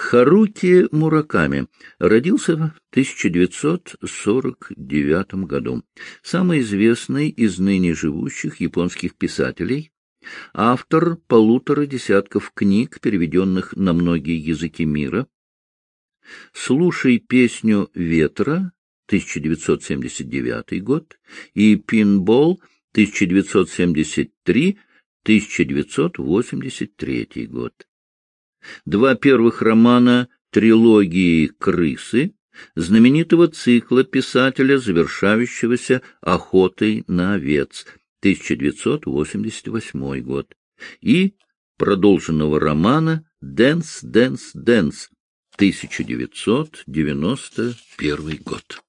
Харуки Мураками родился в 1949 году. Самый известный из ныне живущих японских писателей, автор полутора десятков книг, переведенных на многие языки мира. «Слушай песню ветра» 1979 год и «Пинбол» 1973-1983 год. Два первых романа трилогии «Крысы» знаменитого цикла писателя, завершающегося «Охотой на овец» 1988 год и продолженного романа «Дэнс, дэнс, дэнс» 1991 год.